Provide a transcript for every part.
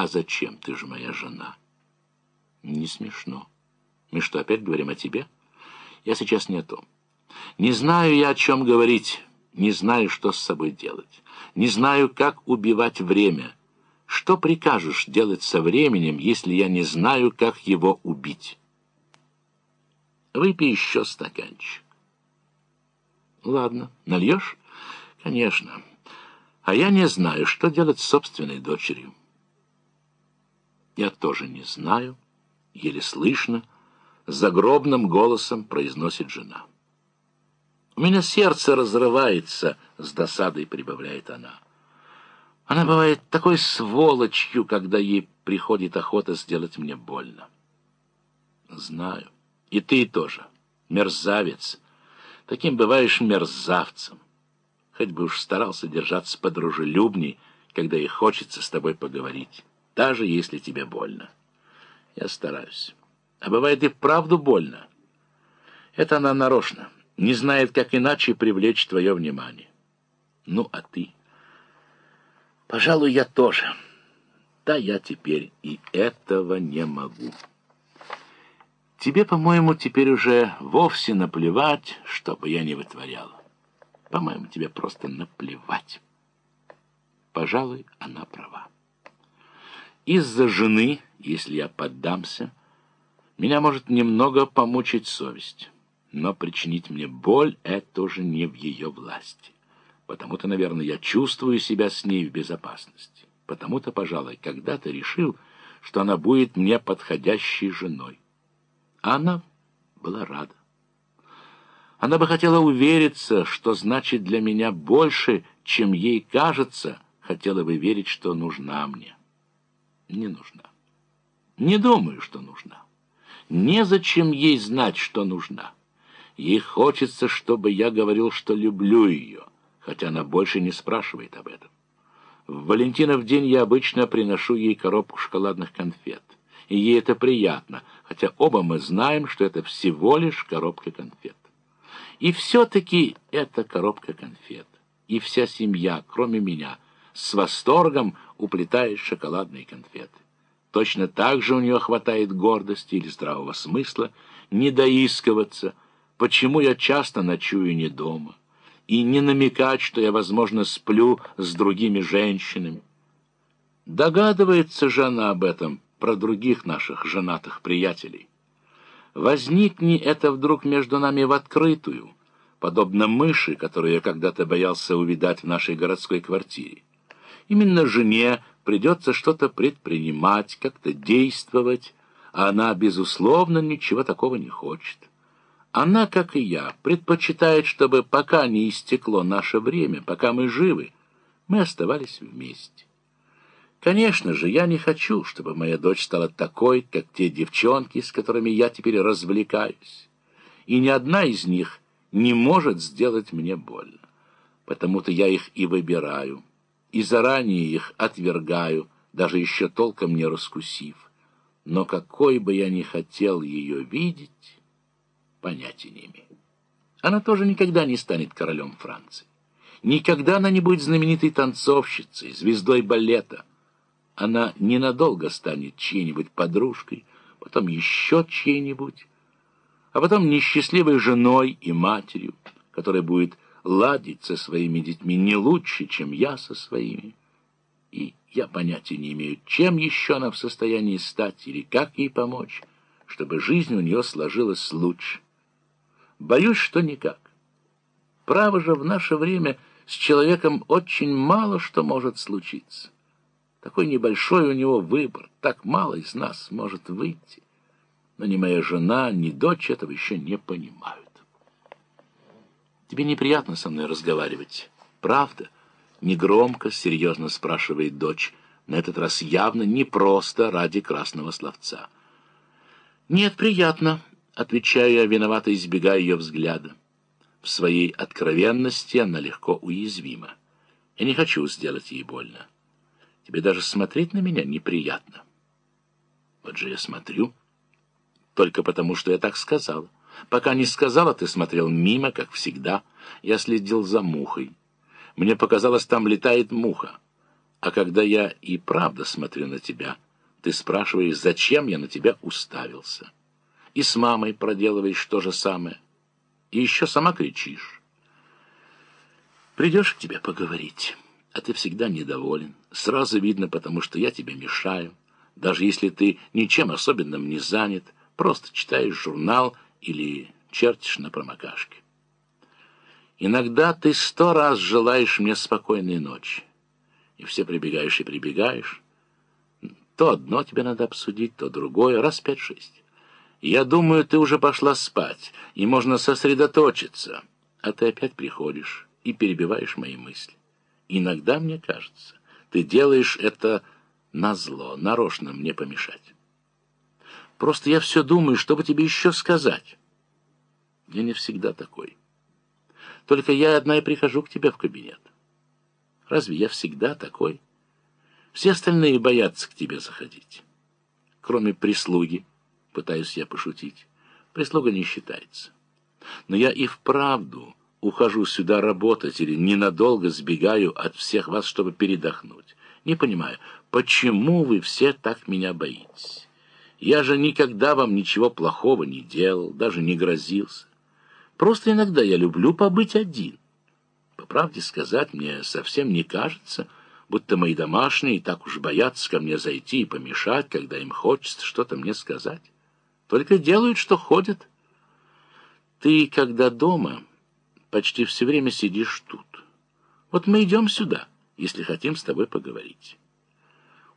А зачем? Ты же моя жена. Не смешно. Мы что, опять говорим о тебе? Я сейчас не о том. Не знаю я, о чем говорить, не знаю, что с собой делать. Не знаю, как убивать время. Что прикажешь делать со временем, если я не знаю, как его убить? Выпей еще стаканчик. Ладно, нальешь? Конечно. А я не знаю, что делать с собственной дочерью. Я тоже не знаю, еле слышно, загробным голосом произносит жена. У меня сердце разрывается, с досадой прибавляет она. Она бывает такой сволочью, когда ей приходит охота сделать мне больно. Знаю. И ты тоже. Мерзавец. Таким бываешь мерзавцем. Хоть бы уж старался держаться подружелюбней, когда ей хочется с тобой поговорить, даже если тебе больно. Я стараюсь. А бывает и правду больно. Это она нарочно. Не знает, как иначе привлечь твое внимание. Ну, а ты? Пожалуй, я тоже. Да я теперь и этого не могу». Тебе, по-моему, теперь уже вовсе наплевать, что бы я ни вытворяла. По-моему, тебе просто наплевать. Пожалуй, она права. Из-за жены, если я поддамся, меня может немного помучить совесть. Но причинить мне боль — это уже не в ее власти. Потому-то, наверное, я чувствую себя с ней в безопасности. Потому-то, пожалуй, когда-то решил, что она будет мне подходящей женой. Она была рада. Она бы хотела увериться, что значит для меня больше, чем ей кажется, хотела бы верить, что нужна мне. Не нужна. Не думаю, что нужна. Незачем ей знать, что нужна. Ей хочется, чтобы я говорил, что люблю ее, хотя она больше не спрашивает об этом. В Валентинов день я обычно приношу ей коробку шоколадных конфет и ей это приятно, хотя оба мы знаем, что это всего лишь коробка конфет. И все-таки это коробка конфет. И вся семья, кроме меня, с восторгом уплетает шоколадные конфеты. Точно так же у нее хватает гордости или здравого смысла не доискиваться, почему я часто ночую не дома, и не намекать, что я, возможно, сплю с другими женщинами. Догадывается же она об этом, про других наших женатых приятелей. Возникни это вдруг между нами в открытую, подобно мыши, которую я когда-то боялся увидать в нашей городской квартире. Именно жене придется что-то предпринимать, как-то действовать, а она, безусловно, ничего такого не хочет. Она, как и я, предпочитает, чтобы пока не истекло наше время, пока мы живы, мы оставались вместе. Конечно же, я не хочу, чтобы моя дочь стала такой, как те девчонки, с которыми я теперь развлекаюсь. И ни одна из них не может сделать мне больно. Потому-то я их и выбираю, и заранее их отвергаю, даже еще толком не раскусив. Но какой бы я ни хотел ее видеть, понятия не имею. Она тоже никогда не станет королем Франции. Никогда она не будет знаменитой танцовщицей, звездой балета — она ненадолго станет чьей-нибудь подружкой, потом еще чьей-нибудь, а потом несчастливой женой и матерью, которая будет ладить со своими детьми не лучше, чем я со своими. И я понятия не имею, чем еще она в состоянии стать или как ей помочь, чтобы жизнь у нее сложилась лучше. Боюсь, что никак. Право же, в наше время с человеком очень мало что может случиться. Такой небольшой у него выбор, так мало из нас может выйти. Но ни моя жена, ни дочь этого еще не понимают. Тебе неприятно со мной разговаривать, правда? Негромко, серьезно спрашивает дочь, на этот раз явно не просто ради красного словца. Нет, приятно, отвечаю я, виновато избегая ее взгляда. В своей откровенности она легко уязвима. Я не хочу сделать ей больно. Тебе даже смотреть на меня неприятно. Вот же я смотрю. Только потому, что я так сказала. Пока не сказала, ты смотрел мимо, как всегда. Я следил за мухой. Мне показалось, там летает муха. А когда я и правда смотрю на тебя, ты спрашиваешь, зачем я на тебя уставился. И с мамой проделываешь то же самое. И еще сама кричишь. Придешь к тебе поговорить, а ты всегда недоволен. Сразу видно, потому что я тебе мешаю. Даже если ты ничем особенным не занят, просто читаешь журнал или чертишь на промокашке. Иногда ты сто раз желаешь мне спокойной ночи. И все прибегаешь и прибегаешь. То одно тебе надо обсудить, то другое, раз пять-шесть. Я думаю, ты уже пошла спать, и можно сосредоточиться. А ты опять приходишь и перебиваешь мои мысли. Иногда, мне кажется, ты делаешь это назло, нарочно мне помешать. Просто я все думаю, что бы тебе еще сказать. Я не всегда такой. Только я одна и прихожу к тебе в кабинет. Разве я всегда такой? Все остальные боятся к тебе заходить. Кроме прислуги, пытаюсь я пошутить. Прислуга не считается. Но я и вправду ухожу сюда работать или ненадолго сбегаю от всех вас, чтобы передохнуть. Не понимаю, почему вы все так меня боитесь? Я же никогда вам ничего плохого не делал, даже не грозился. Просто иногда я люблю побыть один. По правде сказать, мне совсем не кажется, будто мои домашние так уж боятся ко мне зайти и помешать, когда им хочется что-то мне сказать. Только делают, что ходят. Ты, когда дома, почти все время сидишь тут. Вот мы идем сюда, если хотим с тобой поговорить.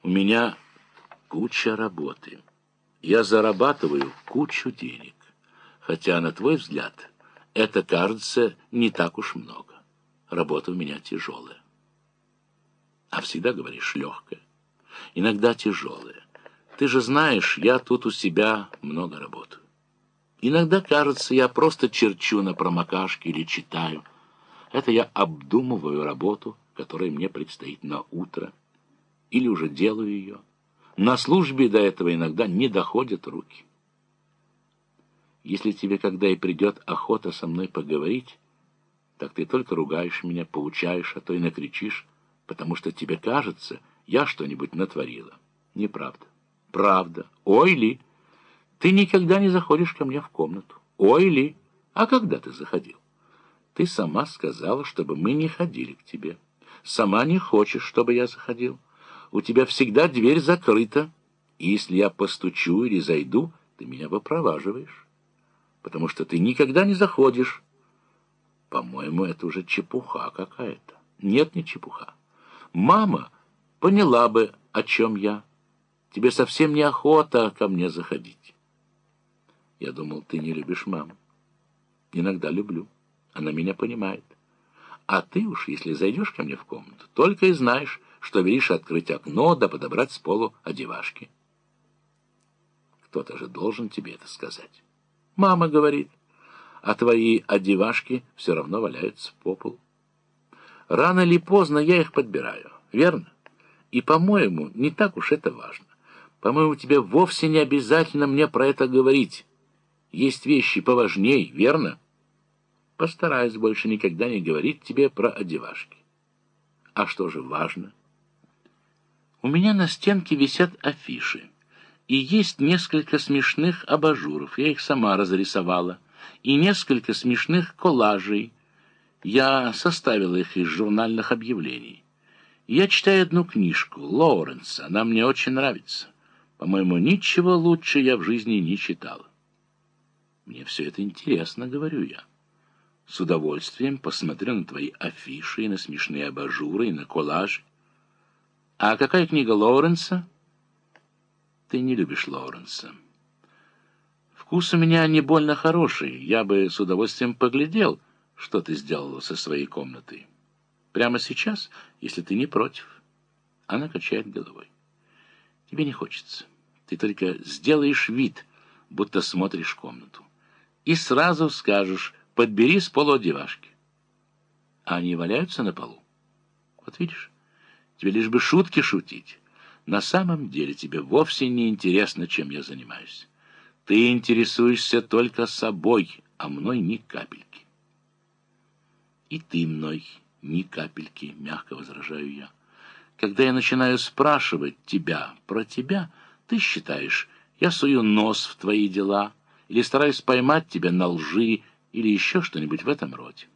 У меня куча работы. Я зарабатываю кучу денег. Хотя, на твой взгляд это кажется не так уж много. Работа у меня тяжелая. А всегда говоришь легкая. Иногда тяжелая. Ты же знаешь, я тут у себя много работаю. Иногда кажется, я просто черчу на промокашке или читаю. Это я обдумываю работу, которая мне предстоит на утро. Или уже делаю ее. На службе до этого иногда не доходят руки. Если тебе когда и придет охота со мной поговорить, так ты только ругаешь меня, поучаешь, а то и накричишь, потому что тебе кажется, я что-нибудь натворила. Неправда. Правда. Ой ли, ты никогда не заходишь ко мне в комнату. Ой ли, а когда ты заходил? Ты сама сказала, чтобы мы не ходили к тебе. Сама не хочешь, чтобы я заходил. У тебя всегда дверь закрыта, и если я постучу или зайду, ты меня выпроваживаешь потому что ты никогда не заходишь. По-моему, это уже чепуха какая-то. Нет, не чепуха. Мама поняла бы, о чем я. Тебе совсем неохота ко мне заходить. Я думал, ты не любишь маму. Иногда люблю. Она меня понимает. А ты уж, если зайдешь ко мне в комнату, только и знаешь, что велишь открыть окно да подобрать с полу одевашки. Кто-то же должен тебе это сказать. Мама говорит, а твои одевашки все равно валяются по полу. Рано или поздно я их подбираю, верно? И, по-моему, не так уж это важно. По-моему, тебе вовсе не обязательно мне про это говорить. Есть вещи поважней, верно? Постараюсь больше никогда не говорить тебе про одевашки. А что же важно? У меня на стенке висят афиши и есть несколько смешных абажуров, я их сама разрисовала, и несколько смешных коллажей. Я составила их из журнальных объявлений. Я читаю одну книжку Лоуренса, она мне очень нравится. По-моему, ничего лучше я в жизни не читала. Мне все это интересно, говорю я. С удовольствием посмотрю на твои афиши, и на смешные абажуры, и на коллажи. А какая книга Лоуренса? ты не любишь Лоуренса. Вкус у меня не больно хороший. Я бы с удовольствием поглядел, что ты сделала со своей комнатой. Прямо сейчас, если ты не против. Она качает головой. Тебе не хочется. Ты только сделаешь вид, будто смотришь комнату. И сразу скажешь, подбери с полу одевашки. А они валяются на полу. Вот видишь, тебе лишь бы шутки шутить. На самом деле тебе вовсе не интересно, чем я занимаюсь. Ты интересуешься только собой, а мной ни капельки. И ты мной ни капельки, мягко возражаю я. Когда я начинаю спрашивать тебя про тебя, ты считаешь, я сую нос в твои дела или стараюсь поймать тебя на лжи или еще что-нибудь в этом роде.